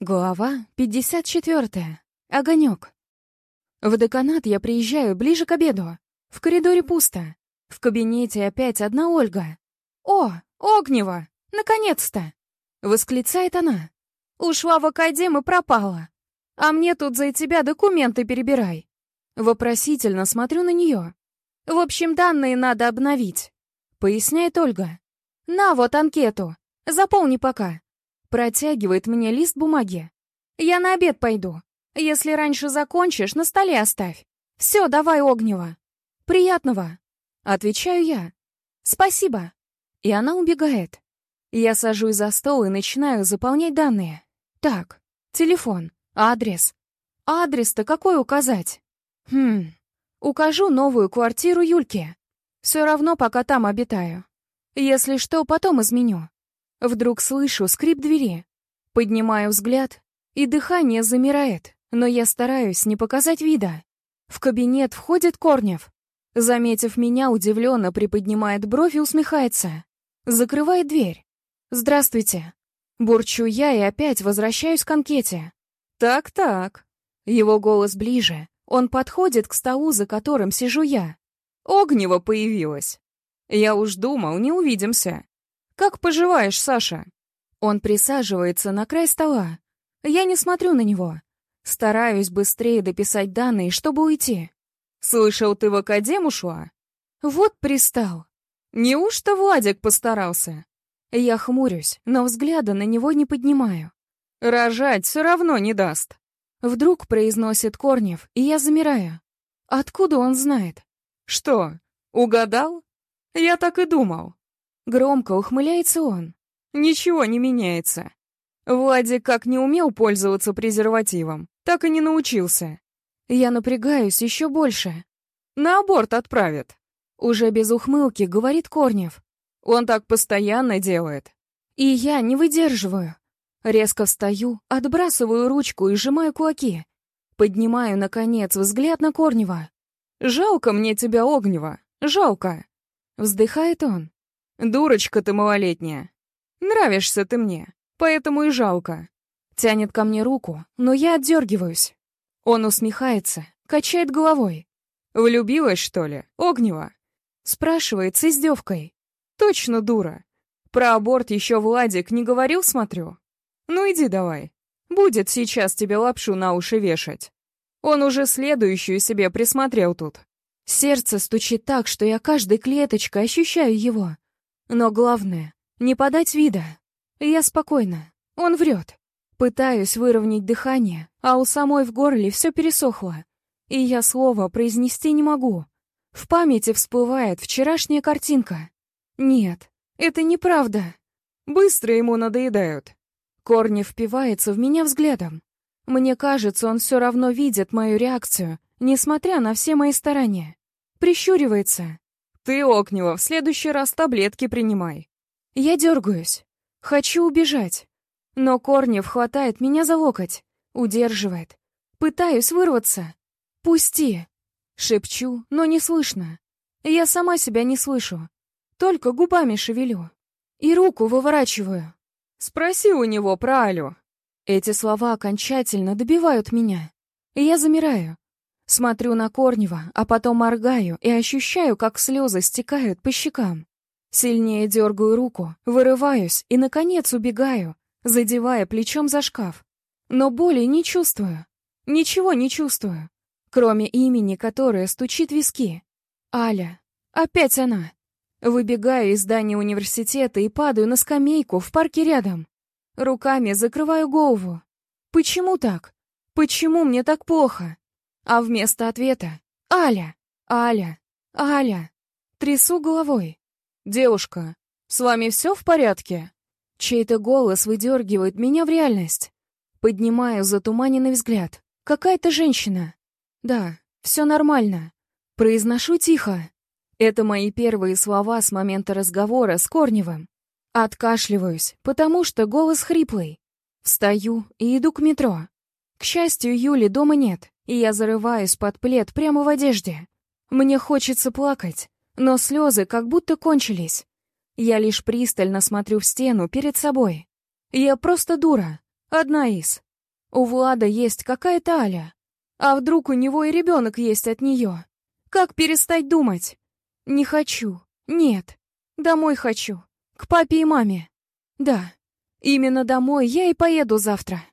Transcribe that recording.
Глава 54. Огонек. В деканат я приезжаю ближе к обеду. В коридоре пусто. В кабинете опять одна Ольга. «О, Огнева! Наконец-то!» — восклицает она. «Ушла в академ и пропала. А мне тут за тебя документы перебирай». Вопросительно смотрю на нее. «В общем, данные надо обновить», — поясняет Ольга. «На вот анкету. Заполни пока». Протягивает мне лист бумаги. «Я на обед пойду. Если раньше закончишь, на столе оставь. Все, давай огнево. Приятного!» Отвечаю я. «Спасибо!» И она убегает. Я сажусь за стол и начинаю заполнять данные. Так, телефон, адрес. Адрес-то какой указать? Хм, укажу новую квартиру Юльке. Все равно пока там обитаю. Если что, потом изменю. Вдруг слышу скрип двери. Поднимаю взгляд, и дыхание замирает, но я стараюсь не показать вида. В кабинет входит Корнев. Заметив меня, удивленно приподнимает бровь и усмехается. Закрывает дверь. «Здравствуйте». Бурчу я и опять возвращаюсь к анкете. «Так-так». Его голос ближе. Он подходит к столу, за которым сижу я. Огнева появилась. Я уж думал, не увидимся. «Как поживаешь, Саша?» Он присаживается на край стола. Я не смотрю на него. Стараюсь быстрее дописать данные, чтобы уйти. «Слышал, ты в академ ушла?» Вот пристал. Неужто Владик постарался? Я хмурюсь, но взгляда на него не поднимаю. «Рожать все равно не даст». Вдруг произносит Корнев, и я замираю. Откуда он знает? «Что, угадал?» «Я так и думал. Громко ухмыляется он. Ничего не меняется. Владик как не умел пользоваться презервативом, так и не научился. Я напрягаюсь еще больше. На аборт отправят. Уже без ухмылки говорит Корнев. Он так постоянно делает. И я не выдерживаю. Резко встаю, отбрасываю ручку и сжимаю кулаки. Поднимаю, наконец, взгляд на Корнева. «Жалко мне тебя, Огнева, жалко!» Вздыхает он. «Дурочка ты малолетняя. Нравишься ты мне, поэтому и жалко». Тянет ко мне руку, но я отдергиваюсь. Он усмехается, качает головой. «Влюбилась, что ли, Огнева?» Спрашивает с издевкой. «Точно дура. Про аборт еще Владик не говорил, смотрю. Ну иди давай. Будет сейчас тебе лапшу на уши вешать. Он уже следующую себе присмотрел тут». Сердце стучит так, что я каждой клеточкой ощущаю его. Но главное — не подать вида. Я спокойна. Он врет. Пытаюсь выровнять дыхание, а у самой в горле все пересохло. И я слова произнести не могу. В памяти всплывает вчерашняя картинка. Нет, это неправда. Быстро ему надоедают. Корни впивается в меня взглядом. Мне кажется, он все равно видит мою реакцию, несмотря на все мои старания. Прищуривается. «Ты, Окнева, в следующий раз таблетки принимай». Я дергаюсь. Хочу убежать. Но Корнев хватает меня за локоть, удерживает. Пытаюсь вырваться. «Пусти!» Шепчу, но не слышно. Я сама себя не слышу. Только губами шевелю. И руку выворачиваю. «Спроси у него про Алю». Эти слова окончательно добивают меня. Я замираю. Смотрю на Корнева, а потом моргаю и ощущаю, как слезы стекают по щекам. Сильнее дергаю руку, вырываюсь и, наконец, убегаю, задевая плечом за шкаф. Но боли не чувствую. Ничего не чувствую. Кроме имени, которое стучит виски. Аля. Опять она. Выбегаю из здания университета и падаю на скамейку в парке рядом. Руками закрываю голову. Почему так? Почему мне так плохо? А вместо ответа — Аля, Аля, Аля. Трясу головой. «Девушка, с вами все в порядке?» Чей-то голос выдергивает меня в реальность. Поднимаю затуманенный взгляд. Какая-то женщина. Да, все нормально. Произношу тихо. Это мои первые слова с момента разговора с Корневым. Откашливаюсь, потому что голос хриплый. Встаю и иду к метро. К счастью, Юли дома нет и я зарываюсь под плед прямо в одежде. Мне хочется плакать, но слезы как будто кончились. Я лишь пристально смотрю в стену перед собой. Я просто дура, одна из. У Влада есть какая-то Аля. А вдруг у него и ребенок есть от нее? Как перестать думать? Не хочу. Нет. Домой хочу. К папе и маме. Да. Именно домой я и поеду завтра.